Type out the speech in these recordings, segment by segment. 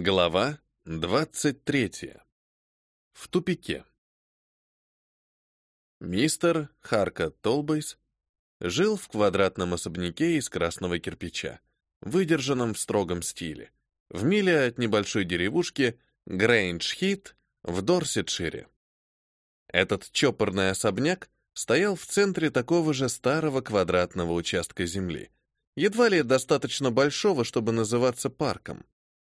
Глава 23. В тупике. Мистер Харкорт Толбойс жил в квадратном особняке из красного кирпича, выдержанном в строгом стиле, в миле от небольшой деревушки Грейндж-Хит в Дорсетшире. Этот чопорный особняк стоял в центре такого же старого квадратного участка земли, едва ли достаточно большого, чтобы называться парком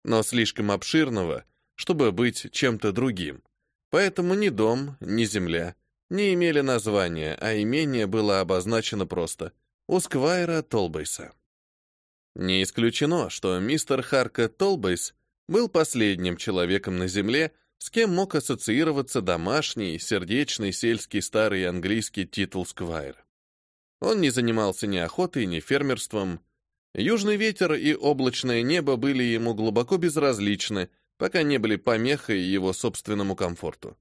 но слишком обширного, чтобы быть чем-то другим. Поэтому ни дом, ни земля не имели названия, а имение было обозначено просто у Сквайра Толбейса. Не исключено, что мистер Харка Толбейс был последним человеком на земле, с кем мог ассоциироваться домашний, сердечный сельский старый английский титул Сквайр. Он не занимался ни охотой, ни фермерством, Южный ветер и облачное небо были ему глубоко безразличны, пока не были помехой его собственному комфорту.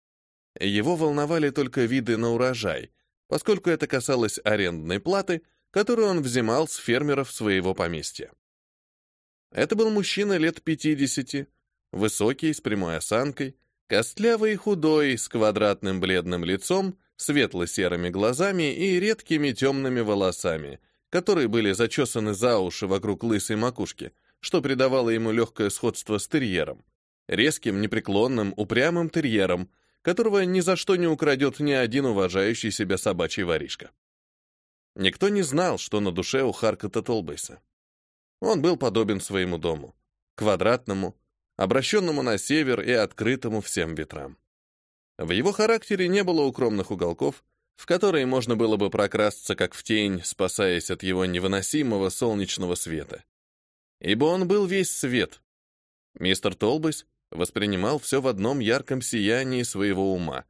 Его волновали только виды на урожай, поскольку это касалось арендной платы, которую он взимал с фермеров своего поместья. Это был мужчина лет 50, высокий, с прямой осанкой, костлявый и худой, с квадратным бледным лицом, светло-серыми глазами и редкими темными волосами, которые были зачесаны за уши вокруг лысой макушки, что придавало ему легкое сходство с терьером. Резким, непреклонным, упрямым терьером, которого ни за что не украдет ни один уважающий себя собачий воришка. Никто не знал, что на душе у Харкота Толбейса. Он был подобен своему дому, квадратному, обращенному на север и открытому всем ветрам. В его характере не было укромных уголков, в который можно было бы прокрасться как в тень, спасаясь от его невыносимого солнечного света. Ибо он был весь свет. Мистер Толбейс воспринимал все в одном ярком сиянии своего ума.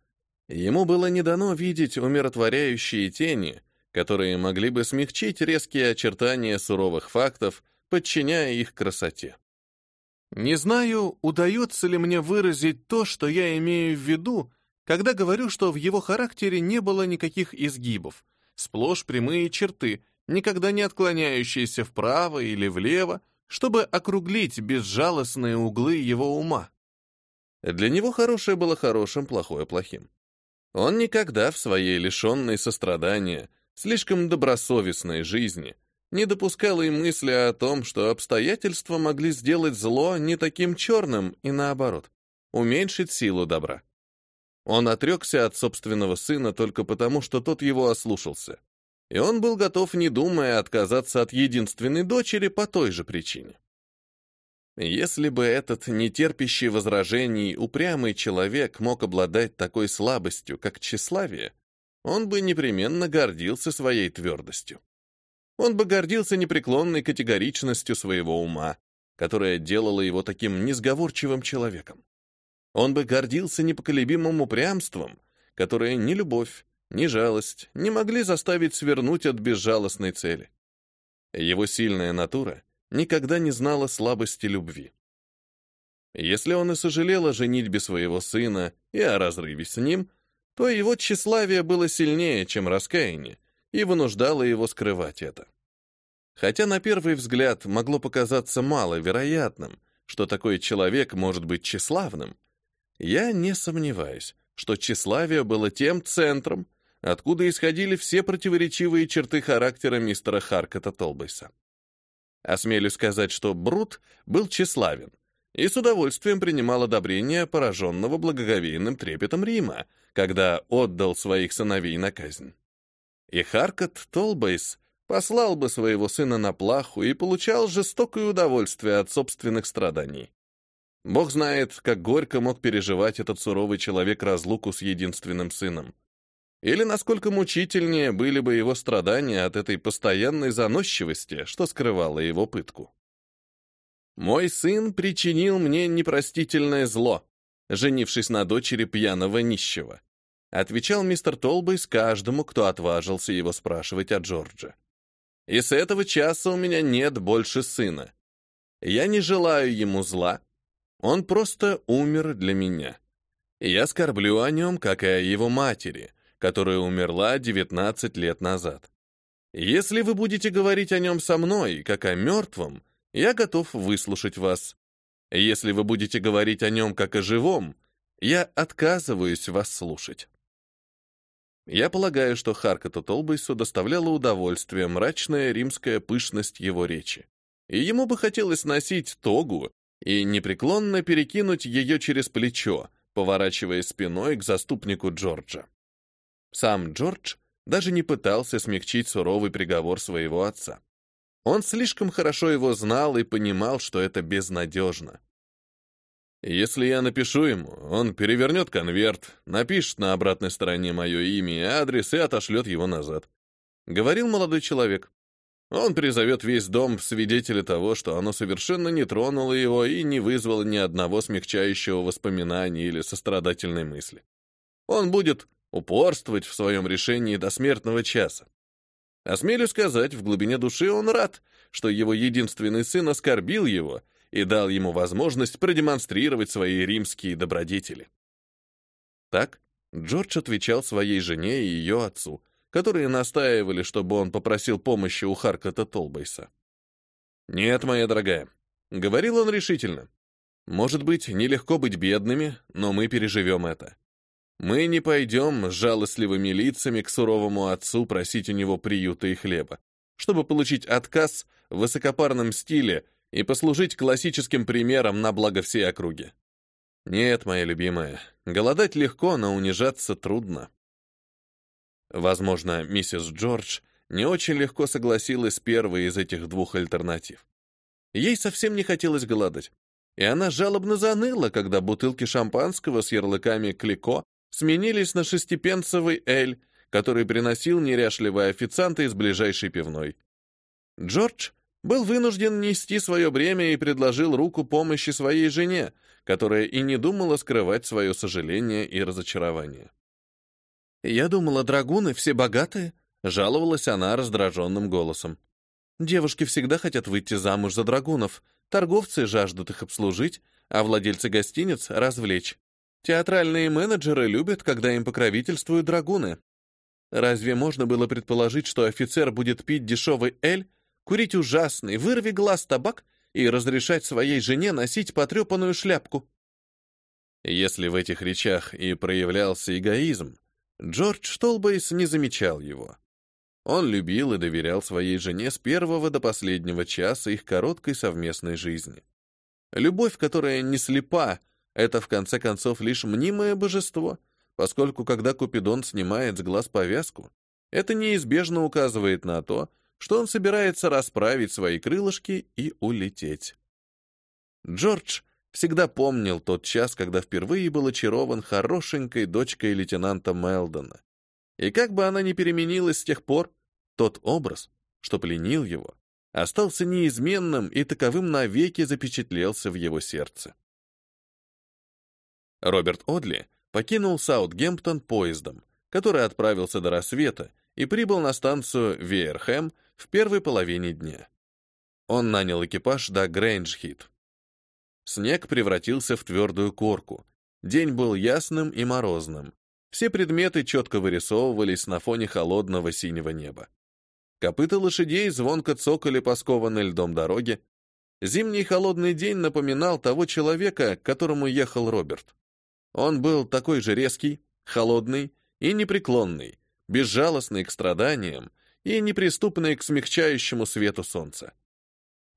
Ему было не дано видеть умиротворяющие тени, которые могли бы смягчить резкие очертания суровых фактов, подчиняя их красоте. Не знаю, удается ли мне выразить то, что я имею в виду, когда говорю, что в его характере не было никаких изгибов, сплошь прямые черты, никогда не отклоняющиеся вправо или влево, чтобы округлить безжалостные углы его ума. Для него хорошее было хорошим, плохое плохим. Он никогда в своей лишенной сострадания, слишком добросовестной жизни не допускал и мысли о том, что обстоятельства могли сделать зло не таким черным и наоборот, уменьшить силу добра. Он отрекся от собственного сына только потому, что тот его ослушался. И он был готов, не думая, отказаться от единственной дочери по той же причине. Если бы этот нетерпящий возражений упрямый человек мог обладать такой слабостью, как тщеславие, он бы непременно гордился своей твердостью. Он бы гордился непреклонной категоричностью своего ума, которая делала его таким несговорчивым человеком. Он бы гордился непоколебимым упрямством, которое ни любовь, ни жалость не могли заставить свернуть от безжалостной цели. Его сильная натура никогда не знала слабости любви. Если он и сожалел о женитьбе своего сына и о разрыве с ним, то его тщеславие было сильнее, чем раскаяние, и вынуждало его скрывать это. Хотя на первый взгляд могло показаться маловероятным, что такой человек может быть тщеславным, я не сомневаюсь, что тщеславие было тем центром, откуда исходили все противоречивые черты характера мистера Харкета Толбейса. Осмелюсь сказать, что Брут был тщеславен и с удовольствием принимал одобрение пораженного благоговейным трепетом Рима, когда отдал своих сыновей на казнь. И Харкет Толбейс послал бы своего сына на плаху и получал жестокое удовольствие от собственных страданий. Бог знает, как горько мог переживать этот суровый человек разлуку с единственным сыном. Или насколько мучительнее были бы его страдания от этой постоянной заносчивости, что скрывало его пытку. «Мой сын причинил мне непростительное зло, женившись на дочери пьяного нищего», отвечал мистер Толбейс каждому, кто отважился его спрашивать о Джорджа. «И с этого часа у меня нет больше сына. Я не желаю ему зла, он просто умер для меня. я скорблю о нем, как и о его матери, которая умерла 19 лет назад. Если вы будете говорить о нем со мной, как о мертвом, я готов выслушать вас. Если вы будете говорить о нем как о живом, я отказываюсь вас слушать. Я полагаю, что Харкоту Толбейсу доставляла удовольствие мрачная римская пышность его речи. И ему бы хотелось носить тогу и непреклонно перекинуть ее через плечо, поворачиваясь спиной к заступнику Джорджа. Сам Джордж даже не пытался смягчить суровый приговор своего отца. Он слишком хорошо его знал и понимал, что это безнадежно. Если я напишу ему, он перевернет конверт, напишет на обратной стороне мое имя и адрес и отошлет его назад. Говорил молодой человек. Он призовет весь дом в свидетели того, что оно совершенно не тронуло его и не вызвало ни одного смягчающего воспоминания или сострадательной мысли. Он будет упорствовать в своем решении до смертного часа. Осмелю сказать, в глубине души он рад, что его единственный сын оскорбил его и дал ему возможность продемонстрировать свои римские добродетели. Так Джордж отвечал своей жене и ее отцу, которые настаивали, чтобы он попросил помощи у Харкота Толбейса. «Нет, моя дорогая», — говорил он решительно. «Может быть, нелегко быть бедными, но мы переживем это. Мы не пойдем с жалостливыми лицами к суровому отцу просить у него приюта и хлеба, чтобы получить отказ в высокопарном стиле и послужить классическим примером на благо всей округи. Нет, моя любимая, голодать легко, но унижаться трудно. Возможно, миссис Джордж не очень легко согласилась с первой из этих двух альтернатив. Ей совсем не хотелось голодать, и она жалобно заныла, когда бутылки шампанского с ярлыками «Клико» сменились на шестипенцевый эль, который приносил неряшливый официант из ближайшей пивной. Джордж был вынужден нести свое бремя и предложил руку помощи своей жене, которая и не думала скрывать свое сожаление и разочарование. «Я думала, драгуны все богатые», — жаловалась она раздраженным голосом. «Девушки всегда хотят выйти замуж за драгунов, торговцы жаждут их обслужить, а владельцы гостиниц — развлечь. Театральные менеджеры любят, когда им покровительствуют драгуны. Разве можно было предположить, что офицер будет пить дешевый эль, курить ужасный, вырви глаз табак и разрешать своей жене носить потрепанную шляпку? Если в этих речах и проявлялся эгоизм, Джордж Штолбейс не замечал его. Он любил и доверял своей жене с первого до последнего часа их короткой совместной жизни. Любовь, которая не слепа, это, в конце концов, лишь мнимое божество, поскольку когда Купидон снимает с глаз повязку, это неизбежно указывает на то, что он собирается расправить свои крылышки и улететь. Джордж всегда помнил тот час, когда впервые был очарован хорошенькой дочкой лейтенанта Мелдона. И как бы она ни переменилась с тех пор, тот образ, что пленил его, остался неизменным и таковым навеки запечатлелся в его сердце. Роберт Одли покинул Саутгемптон поездом, который отправился до рассвета и прибыл на станцию Вейерхэм в первой половине дня. Он нанял экипаж до Грейнджхит. Снег превратился в твердую корку. День был ясным и морозным. Все предметы четко вырисовывались на фоне холодного синего неба. Копыта лошадей звонко цокали по скованной льдом дороге. Зимний холодный день напоминал того человека, к которому ехал Роберт. Он был такой же резкий, холодный и непреклонный, безжалостный к страданиям и неприступный к смягчающему свету солнца.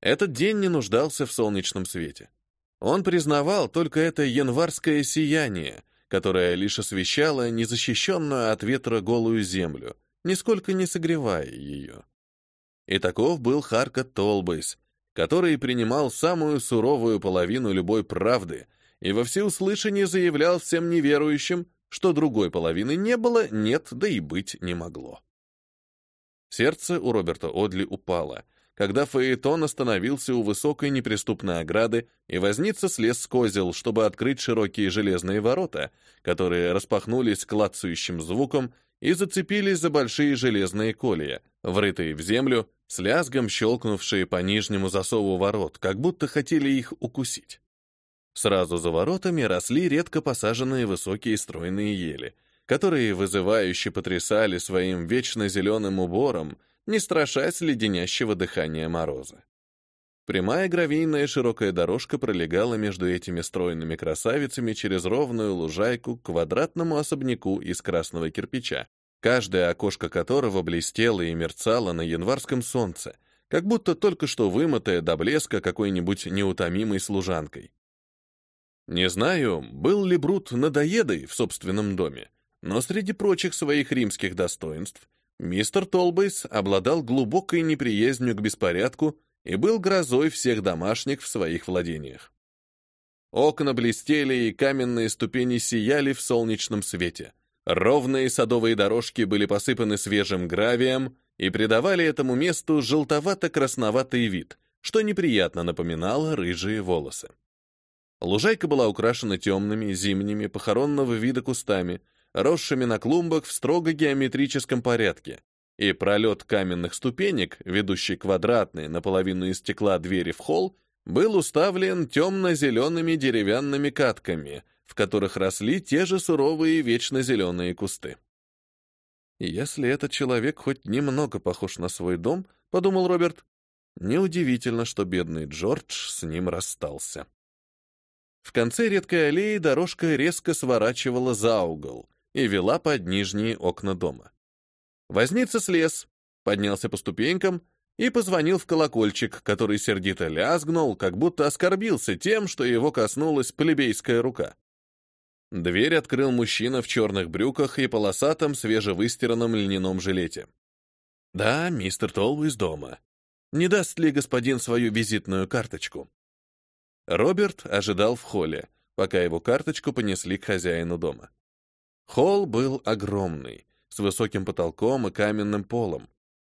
Этот день не нуждался в солнечном свете. Он признавал только это январское сияние, которое лишь освещало незащищенную от ветра голую землю, нисколько не согревая ее. И таков был Харкот Толбейс, который принимал самую суровую половину любой правды — и во всеуслышание заявлял всем неверующим, что другой половины не было, нет, да и быть не могло. Сердце у Роберта Одли упало, когда Фаэтон остановился у высокой неприступной ограды, и возница слез с козел, чтобы открыть широкие железные ворота, которые распахнулись клацающим звуком и зацепились за большие железные колья, врытые в землю, с лязгом щелкнувшие по нижнему засову ворот, как будто хотели их укусить. Сразу за воротами росли редко посаженные высокие стройные ели, которые вызывающе потрясали своим вечно зеленым убором, не страшась леденящего дыхания мороза. Прямая гравийная широкая дорожка пролегала между этими стройными красавицами через ровную лужайку к квадратному особняку из красного кирпича, каждое окошко которого блестело и мерцало на январском солнце, как будто только что вымытое до блеска какой-нибудь неутомимой служанкой. Не знаю, был ли Брут надоедой в собственном доме, но среди прочих своих римских достоинств мистер Толбейс обладал глубокой неприязнью к беспорядку и был грозой всех домашних в своих владениях. Окна блестели, и каменные ступени сияли в солнечном свете. Ровные садовые дорожки были посыпаны свежим гравием и придавали этому месту желтовато-красноватый вид, что неприятно напоминало рыжие волосы. Лужайка была украшена темными, зимними, похоронного вида кустами, росшими на клумбах в строго геометрическом порядке, и пролет каменных ступенек, ведущий квадратные, наполовину из стекла двери в холл, был уставлен темно-зелеными деревянными катками, в которых росли те же суровые вечно зеленые кусты. «Если этот человек хоть немного похож на свой дом», — подумал Роберт, — неудивительно, что бедный Джордж с ним расстался. В конце редкой аллеи дорожка резко сворачивала за угол и вела под нижние окна дома. Возница слез, поднялся по ступенькам и позвонил в колокольчик, который сердито лязгнул, как будто оскорбился тем, что его коснулась плебейская рука. Дверь открыл мужчина в черных брюках и полосатом свежевыстиранном льняном жилете. «Да, мистер Толл из дома. Не даст ли господин свою визитную карточку?» Роберт ожидал в холле, пока его карточку понесли к хозяину дома. Холл был огромный, с высоким потолком и каменным полом.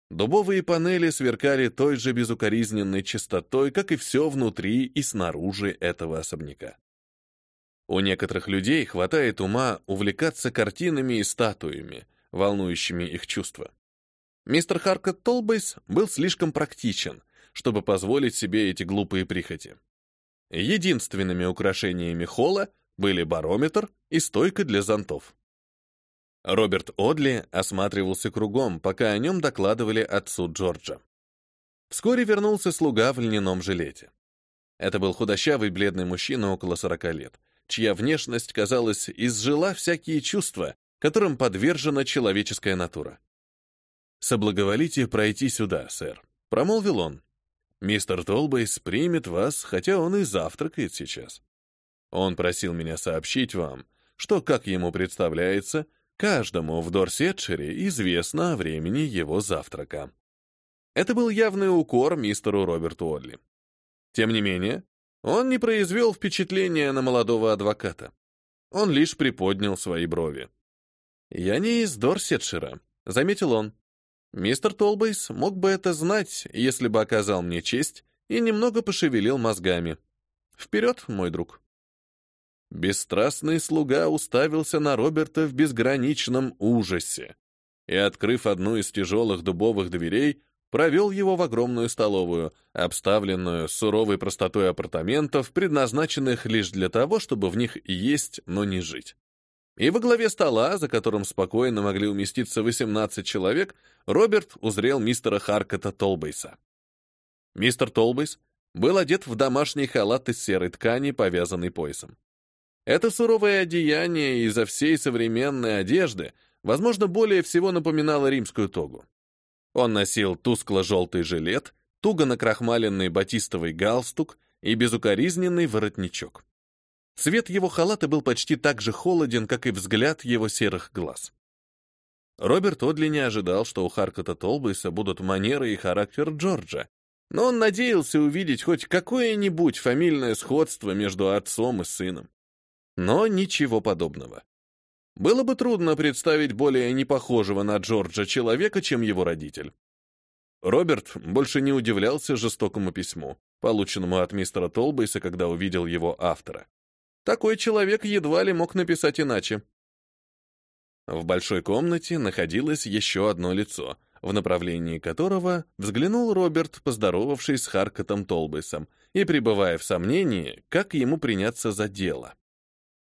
Дубовые панели сверкали той же безукоризненной чистотой, как и все внутри и снаружи этого особняка. У некоторых людей хватает ума увлекаться картинами и статуями, волнующими их чувства. Мистер Харкот Толбейс был слишком практичен, чтобы позволить себе эти глупые прихоти. Единственными украшениями холла были барометр и стойка для зонтов. Роберт Одли осматривался кругом, пока о нем докладывали отцу Джорджа. Вскоре вернулся слуга в льняном жилете. Это был худощавый бледный мужчина около сорока лет, чья внешность, казалось, изжила всякие чувства, которым подвержена человеческая натура. «Соблаговолите пройти сюда, сэр», — промолвил он. Мистер Толбейс примет вас, хотя он и завтракает сейчас. Он просил меня сообщить вам, что, как ему представляется, каждому в Дорсетшире известно о времени его завтрака. Это был явный укор мистеру Роберту Одли. Тем не менее, он не произвел впечатления на молодого адвоката. Он лишь приподнял свои брови. «Я не из Дорсетшира», — заметил он. Мистер Толбейс мог бы это знать, если бы оказал мне честь и немного пошевелил мозгами. Вперед, мой друг. Бесстрастный слуга уставился на Роберта в безграничном ужасе и, открыв одну из тяжелых дубовых дверей, провел его в огромную столовую, обставленную суровой простотой апартаментов, предназначенных лишь для того, чтобы в них есть, но не жить. И во главе стола, за которым спокойно могли уместиться 18 человек, Роберт узрел мистера Харкота Толбейса. Мистер Толбейс был одет в домашний халат из серой ткани, повязанный поясом. Это суровое одеяние изо всей современной одежды, возможно, более всего напоминало римскую тогу. Он носил тускло-желтый жилет, туго накрахмаленный батистовый галстук и безукоризненный воротничок. Цвет его халата был почти так же холоден, как и взгляд его серых глаз. Роберт Одли не ожидал, что у Харкота Толбейса будут манеры и характер Джорджа, но он надеялся увидеть хоть какое-нибудь фамильное сходство между отцом и сыном. Но ничего подобного. Было бы трудно представить более непохожего на Джорджа человека, чем его родитель. Роберт больше не удивлялся жестокому письму, полученному от мистера Толбейса, когда увидел его автора. Такой человек едва ли мог написать иначе. В большой комнате находилось еще одно лицо, в направлении которого взглянул Роберт, поздоровавшись с Харкотом Толбейсом и пребывая в сомнении, как ему приняться за дело.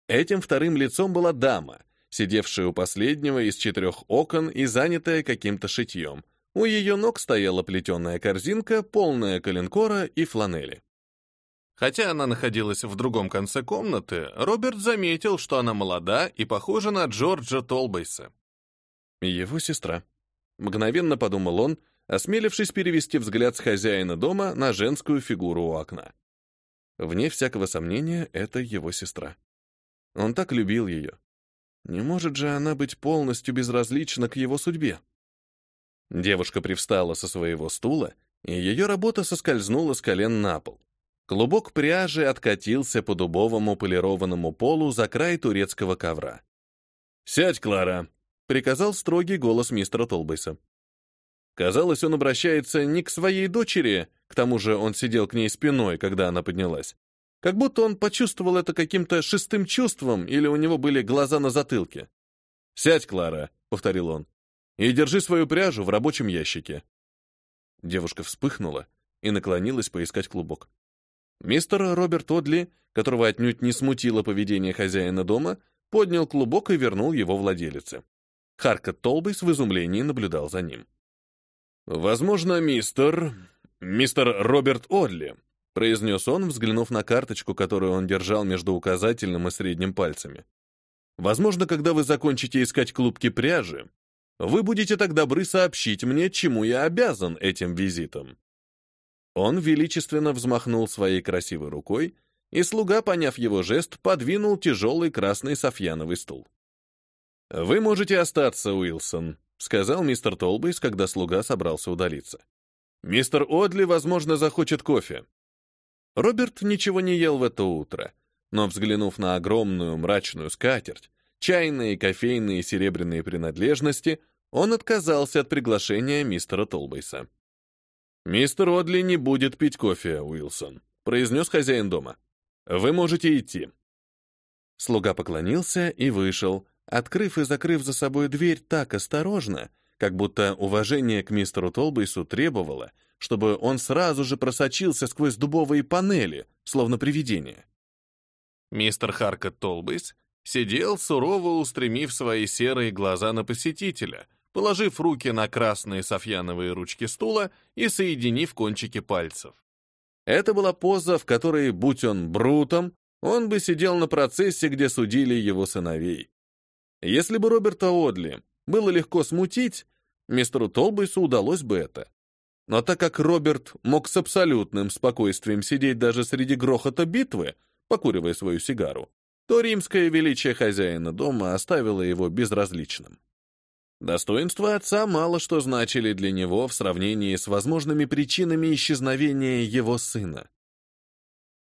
Этим вторым лицом была дама, сидевшая у последнего из четырех окон и занятая каким-то шитьем, У ее ног стояла плетеная корзинка, полная коленкора и фланели. Хотя она находилась в другом конце комнаты, Роберт заметил, что она молода и похожа на Джорджа Толбейса. Его сестра. Мгновенно подумал он, осмелившись перевести взгляд с хозяина дома на женскую фигуру у окна. Вне всякого сомнения, это его сестра. Он так любил ее. Не может же она быть полностью безразлична к его судьбе? Девушка привстала со своего стула, и ее работа соскользнула с колен на пол. Клубок пряжи откатился по дубовому полированному полу за край турецкого ковра. «Сядь, Клара!» — приказал строгий голос мистера Толбейса. Казалось, он обращается не к своей дочери, к тому же он сидел к ней спиной, когда она поднялась. Как будто он почувствовал это каким-то шестым чувством или у него были глаза на затылке. «Сядь, Клара», — повторил он, — «и держи свою пряжу в рабочем ящике». Девушка вспыхнула и наклонилась поискать клубок. Мистер Роберт Одли, которого отнюдь не смутило поведение хозяина дома, поднял клубок и вернул его владелице. Харкот Толбейс в изумлении наблюдал за ним. «Возможно, мистер... мистер Роберт Одли», произнес он, взглянув на карточку, которую он держал между указательным и средним пальцами. «Возможно, когда вы закончите искать клубки пряжи, вы будете так добры сообщить мне, чему я обязан этим визитом». Он величественно взмахнул своей красивой рукой, и слуга, поняв его жест, подвинул тяжелый красный софьяновый стул. «Вы можете остаться, Уилсон», — сказал мистер Толбейс, когда слуга собрался удалиться. «Мистер Одли, возможно, захочет кофе». Роберт ничего не ел в это утро, но, взглянув на огромную мрачную скатерть, чайные, кофейные и серебряные принадлежности, он отказался от приглашения мистера Толбейса. «Мистер Одли не будет пить кофе, Уилсон», — произнес хозяин дома. «Вы можете идти». Слуга поклонился и вышел, открыв и закрыв за собой дверь так осторожно, как будто уважение к мистеру Толбейсу требовало, чтобы он сразу же просочился сквозь дубовые панели, словно привидение. Мистер Харкот Толбейс сидел, сурово устремив свои серые глаза на посетителя, положив руки на красные софьяновые ручки стула и соединив кончики пальцев. Это была поза, в которой, будь он брутом, он бы сидел на процессе, где судили его сыновей. Если бы Роберта Одли было легко смутить, мистеру Толбейсу удалось бы это. Но так как Роберт мог с абсолютным спокойствием сидеть даже среди грохота битвы, покуривая свою сигару, то римское величие хозяина дома оставило его безразличным. Достоинства отца мало что значили для него в сравнении с возможными причинами исчезновения его сына.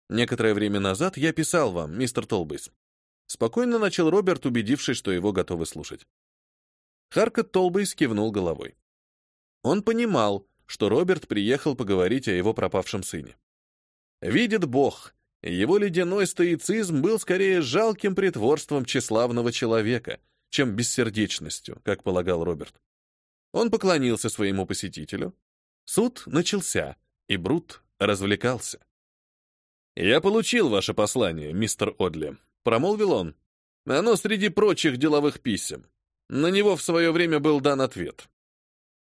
Некоторое время назад я писал вам, мистер Толбейс. Спокойно начал Роберт, убедившись, что его готовы слушать. Харкот Толбейс кивнул головой. Он понимал, что Роберт приехал поговорить о его пропавшем сыне. Видит Бог, его ледяной стоицизм был скорее жалким притворством тщеславного человека — чем бессердечностью, как полагал Роберт. Он поклонился своему посетителю. Суд начался, и Брут развлекался. «Я получил ваше послание, мистер Одли», — промолвил он. «Оно среди прочих деловых писем. На него в свое время был дан ответ.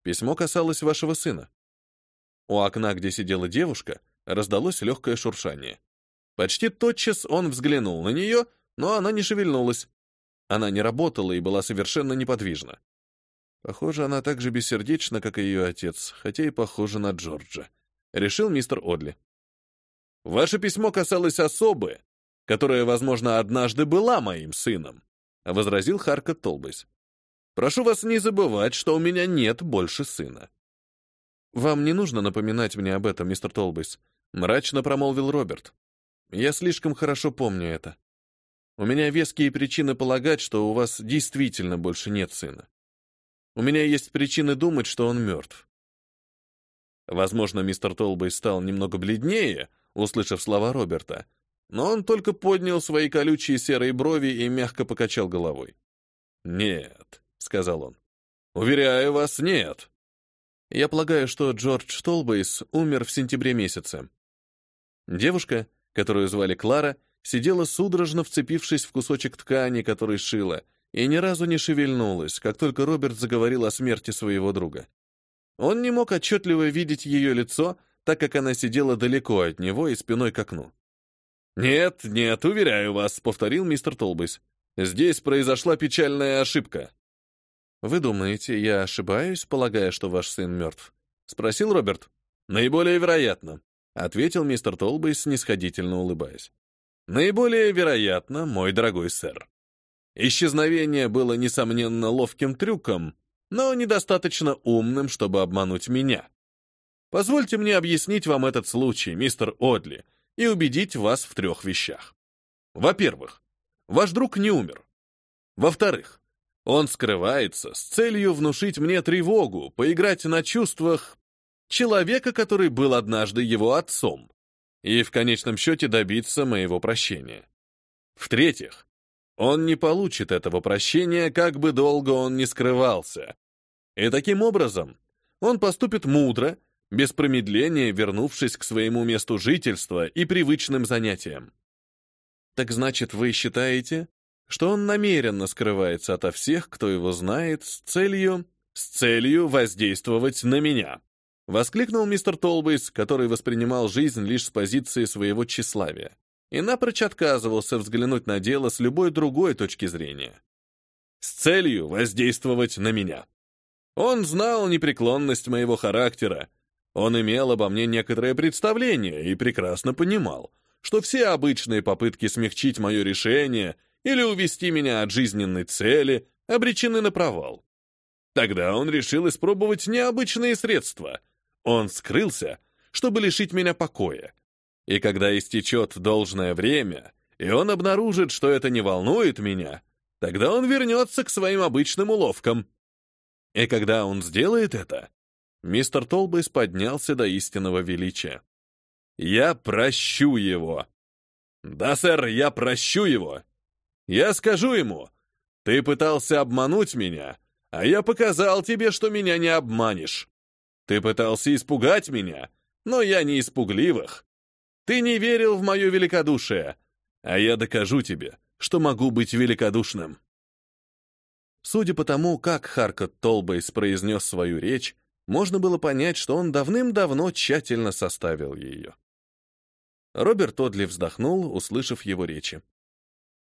Письмо касалось вашего сына». У окна, где сидела девушка, раздалось легкое шуршание. Почти тотчас он взглянул на нее, но она не шевельнулась. Она не работала и была совершенно неподвижна. Похоже, она так же бессердечна, как и ее отец, хотя и похожа на Джорджа. Решил мистер Одли. Ваше письмо касалось особы, которая, возможно, однажды была моим сыном, возразил Харкот Толбейс. Прошу вас не забывать, что у меня нет больше сына. Вам не нужно напоминать мне об этом, мистер Толбейс, мрачно промолвил Роберт. Я слишком хорошо помню это. У меня веские причины полагать, что у вас действительно больше нет сына. У меня есть причины думать, что он мертв. Возможно, мистер Толбей стал немного бледнее, услышав слова Роберта, но он только поднял свои колючие серые брови и мягко покачал головой. «Нет», — сказал он. «Уверяю вас, нет». Я полагаю, что Джордж Толбейс умер в сентябре месяце. Девушка, которую звали Клара, — сидела судорожно вцепившись в кусочек ткани, который шила, и ни разу не шевельнулась, как только Роберт заговорил о смерти своего друга. Он не мог отчетливо видеть ее лицо, так как она сидела далеко от него и спиной к окну. «Нет, нет, уверяю вас», — повторил мистер Толбейс. «Здесь произошла печальная ошибка». «Вы думаете, я ошибаюсь, полагая, что ваш сын мертв?» — спросил Роберт. «Наиболее вероятно», — ответил мистер Толбейс, снисходительно улыбаясь. «Наиболее вероятно, мой дорогой сэр. Исчезновение было, несомненно, ловким трюком, но недостаточно умным, чтобы обмануть меня. Позвольте мне объяснить вам этот случай, мистер Одли, и убедить вас в трех вещах. Во-первых, ваш друг не умер. Во-вторых, он скрывается с целью внушить мне тревогу, поиграть на чувствах человека, который был однажды его отцом, и в конечном счете добиться моего прощения. В-третьих, он не получит этого прощения, как бы долго он ни скрывался. И таким образом он поступит мудро, без промедления вернувшись к своему месту жительства и привычным занятиям. Так значит, вы считаете, что он намеренно скрывается ото всех, кто его знает, с целью... с целью воздействовать на меня? Воскликнул мистер Толбейс, который воспринимал жизнь лишь с позиции своего тщеславия и напрочь отказывался взглянуть на дело с любой другой точки зрения. С целью воздействовать на меня. Он знал непреклонность моего характера, он имел обо мне некоторое представление и прекрасно понимал, что все обычные попытки смягчить мое решение или увести меня от жизненной цели обречены на провал. Тогда он решил испробовать необычные средства. Он скрылся, чтобы лишить меня покоя. И когда истечет должное время, и он обнаружит, что это не волнует меня, тогда он вернется к своим обычным уловкам. И когда он сделает это, Мистер Толбейс поднялся до истинного величия. «Я прощу его!» «Да, сэр, я прощу его! Я скажу ему, ты пытался обмануть меня, а я показал тебе, что меня не обманешь. Ты пытался испугать меня, но я не испугливых. Ты не верил в мое великодушие, а я докажу тебе, что могу быть великодушным». Судя по тому, как Харкот Толбейс произнес свою речь, можно было понять, что он давным-давно тщательно составил ее. Роберт Одли вздохнул, услышав его речи.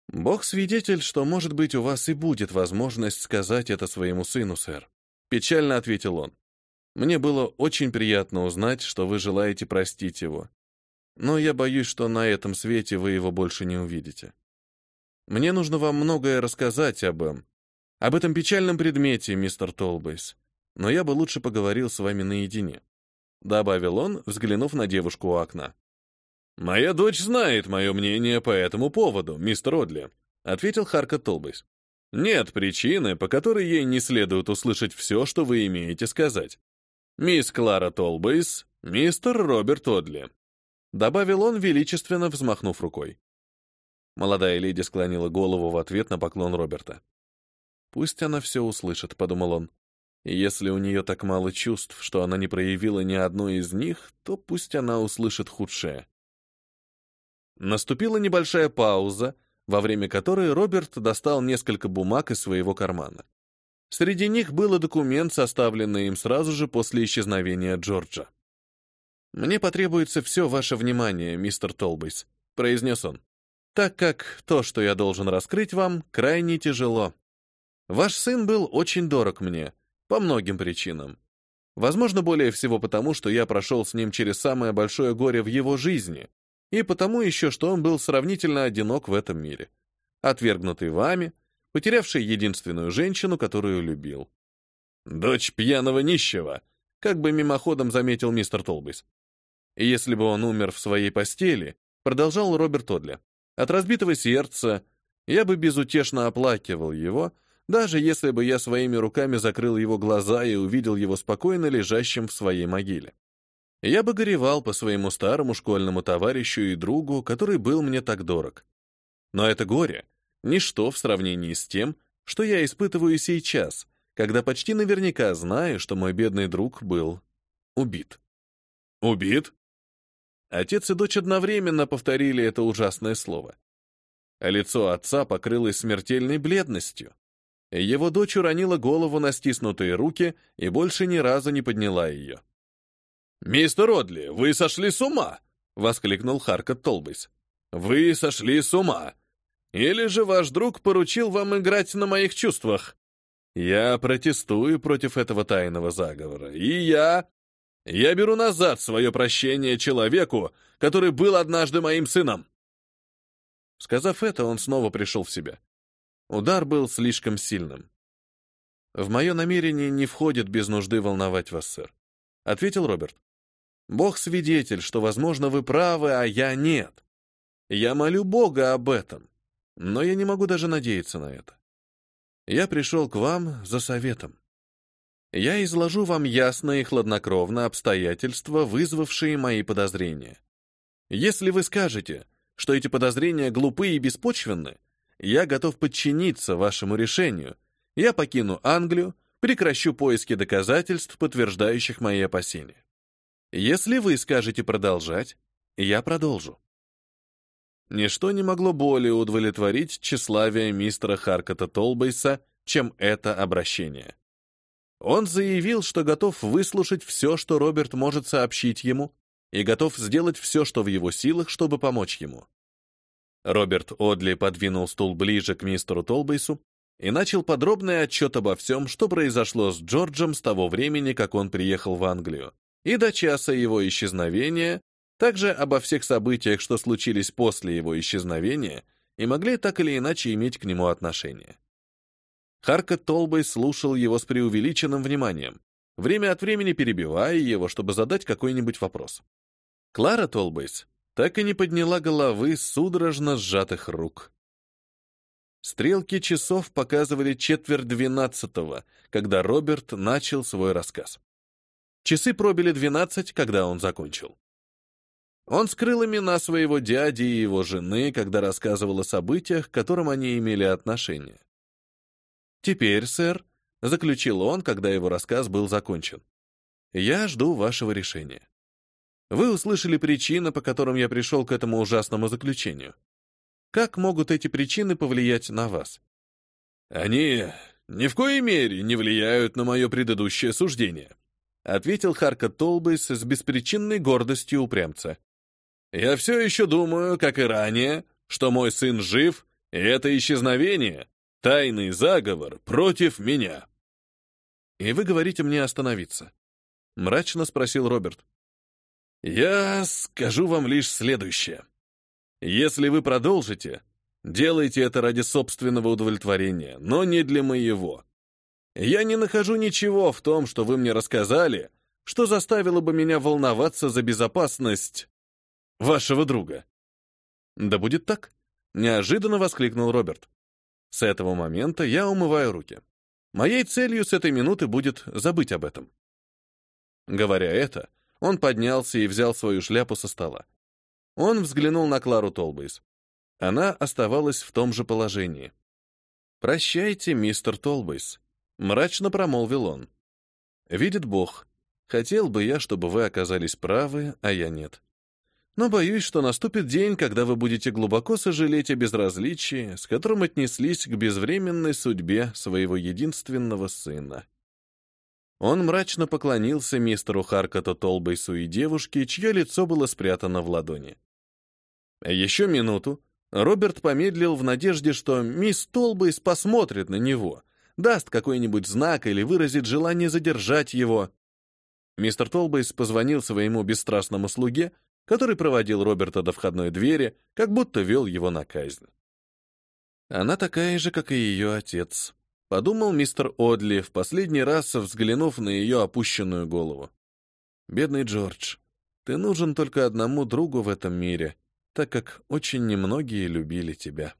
«Бог свидетель, что, может быть, у вас и будет возможность сказать это своему сыну, сэр», — печально ответил он. «Мне было очень приятно узнать, что вы желаете простить его. Но я боюсь, что на этом свете вы его больше не увидите. Мне нужно вам многое рассказать об этом, об этом печальном предмете, мистер Толбейс но я бы лучше поговорил с вами наедине», — добавил он, взглянув на девушку у окна. «Моя дочь знает мое мнение по этому поводу, мистер Одли», — ответил Харка Толбейс. «Нет причины, по которой ей не следует услышать все, что вы имеете сказать. Мисс Клара Толбейс, мистер Роберт Одли», — добавил он, величественно взмахнув рукой. Молодая леди склонила голову в ответ на поклон Роберта. «Пусть она все услышит», — подумал он. Если у нее так мало чувств, что она не проявила ни одной из них, то пусть она услышит худшее. Наступила небольшая пауза, во время которой Роберт достал несколько бумаг из своего кармана. Среди них был документ, составленный им сразу же после исчезновения Джорджа. «Мне потребуется все ваше внимание, мистер Толбейс», — произнес он, «так как то, что я должен раскрыть вам, крайне тяжело. Ваш сын был очень дорог мне, по многим причинам. Возможно, более всего потому, что я прошел с ним через самое большое горе в его жизни, и потому еще, что он был сравнительно одинок в этом мире. Отвергнутый вами, потерявший единственную женщину, которую любил. «Дочь пьяного нищего», как бы мимоходом заметил мистер Толбейс. Если бы он умер в своей постели, продолжал Роберт Одли, от разбитого сердца, я бы безутешно оплакивал его, даже если бы я своими руками закрыл его глаза и увидел его спокойно лежащим в своей могиле. Я бы горевал по своему старому школьному товарищу и другу, который был мне так дорог. Но это горе — ничто в сравнении с тем, что я испытываю сейчас, когда почти наверняка знаю, что мой бедный друг был убит. Убит? Отец и дочь одновременно повторили это ужасное слово. А лицо отца покрылось смертельной бледностью. Его дочь уронила голову на стиснутые руки и больше ни разу не подняла ее. «Мистер Одли, вы сошли с ума!» — воскликнул Харкот Толбейс. «Вы сошли с ума! Или же ваш друг поручил вам играть на моих чувствах? Я протестую против этого тайного заговора, и я... Я беру назад свое прощение человеку, который был однажды моим сыном!» Сказав это, он снова пришел в себя. Удар был слишком сильным. «В мое намерение не входит без нужды волновать вас, сэр», — ответил Роберт. «Бог свидетель, что, возможно, вы правы, а я нет. Я молю Бога об этом, но я не могу даже надеяться на это. Я пришел к вам за советом. Я изложу вам ясно и хладнокровно обстоятельства, вызвавшие мои подозрения. Если вы скажете, что эти подозрения глупы и беспочвенны, я готов подчиниться вашему решению. Я покину Англию, прекращу поиски доказательств, подтверждающих мои опасения. Если вы скажете продолжать, я продолжу. Ничто не могло более удовлетворить тщеславие мистера Харкота Толбейса, чем это обращение. Он заявил, что готов выслушать все, что Роберт может сообщить ему, и готов сделать все, что в его силах, чтобы помочь ему. Роберт Одли подвинул стул ближе к мистеру Толбейсу и начал подробный отчет обо всем, что произошло с Джорджем с того времени, как он приехал в Англию, и до часа его исчезновения, также обо всех событиях, что случились после его исчезновения и могли так или иначе иметь к нему отношение. Харкот Толбейс слушал его с преувеличенным вниманием, время от времени перебивая его, чтобы задать какой-нибудь вопрос. Клара Толбейс так и не подняла головы судорожно сжатых рук. Стрелки часов показывали четверть двенадцатого, когда Роберт начал свой рассказ. Часы пробили двенадцать, когда он закончил. Он скрыл имена своего дяди и его жены, когда рассказывал о событиях, к которым они имели отношение. «Теперь, сэр», — заключил он, когда его рассказ был закончен, — «я жду вашего решения. Вы услышали причины, по которым я пришел к этому ужасному заключению. Как могут эти причины повлиять на вас? Они ни в коей мере не влияют на мое предыдущее суждение, ответил Харка Толбейс с беспричинной гордостью упрямца. Я все еще думаю, как и ранее, что мой сын жив, и это исчезновение — тайный заговор против меня. И вы говорите мне остановиться? Мрачно спросил Роберт. Я скажу вам лишь следующее. Если вы продолжите, делайте это ради собственного удовлетворения, но не для моего. Я не нахожу ничего в том, что вы мне рассказали, что заставило бы меня волноваться за безопасность вашего друга. Да будет так, неожиданно воскликнул Роберт. С этого момента я умываю руки. Моей целью с этой минуты будет забыть об этом. Говоря это, он поднялся и взял свою шляпу со стола. Он взглянул на Клару Толбейс. Она оставалась в том же положении. «Прощайте, мистер Толбейс», — мрачно промолвил он. «Видит Бог, хотел бы я, чтобы вы оказались правы, а я нет. Но боюсь, что наступит день, когда вы будете глубоко сожалеть о безразличии, с которым отнеслись к безвременной судьбе своего единственного сына». Он мрачно поклонился мистеру Харкоту Толбейсу и девушке, чье лицо было спрятано в ладони. Еще минуту Роберт помедлил в надежде, что мисс Толбейс посмотрит на него, даст какой-нибудь знак или выразит желание задержать его. Мистер Толбейс позвонил своему бесстрастному слуге, который проводил Роберта до входной двери, как будто вел его на казнь. Она такая же, как и ее отец, Подумал мистер Одли, в последний раз взглянув на ее опущенную голову. «Бедный Джордж, ты нужен только одному другу в этом мире, так как очень немногие любили тебя».